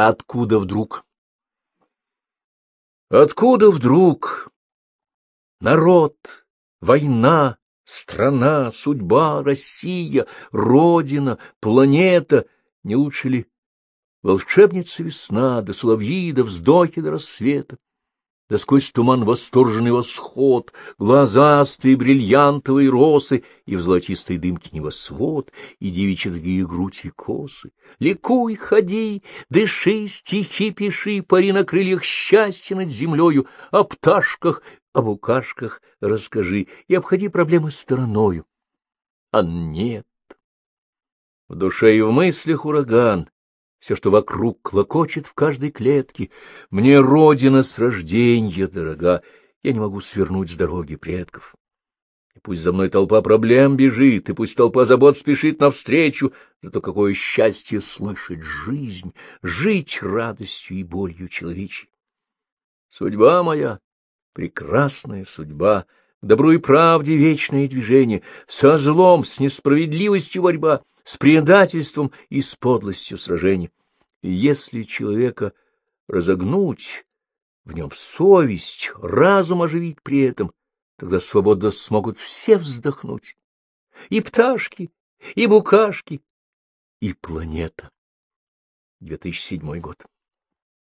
Откуда вдруг? Откуда вдруг? Народ, война, страна, судьба, Россия, Родина, планета. Не лучше ли волшебница весна, да соловьи, да вздохи до рассвета? Да сквозь туман восторженный восход, глазастые бриллиантовые росы, и в золотистой дымке небосвод, и девичьи такие грудь и косы. Ликуй, ходи, дыши, стихи пиши, пари на крыльях счастья над землею, о пташках, о букашках расскажи и обходи проблемы стороною. А нет. В душе и в мыслях ураган, все, что вокруг, клокочет в каждой клетке. Мне родина с рождения дорога, я не могу свернуть с дороги предков. И пусть за мной толпа проблем бежит, и пусть толпа забот спешит навстречу, зато какое счастье слышать жизнь, жить радостью и болью человечьей. Судьба моя, прекрасная судьба, к добру и правде вечное движение, со злом, с несправедливостью борьба — с предательством и с подлостью сражения. И если человека разогнуть, в нем совесть, разум оживить при этом, тогда свободно смогут все вздохнуть. И пташки, и букашки, и планета. 2007 год.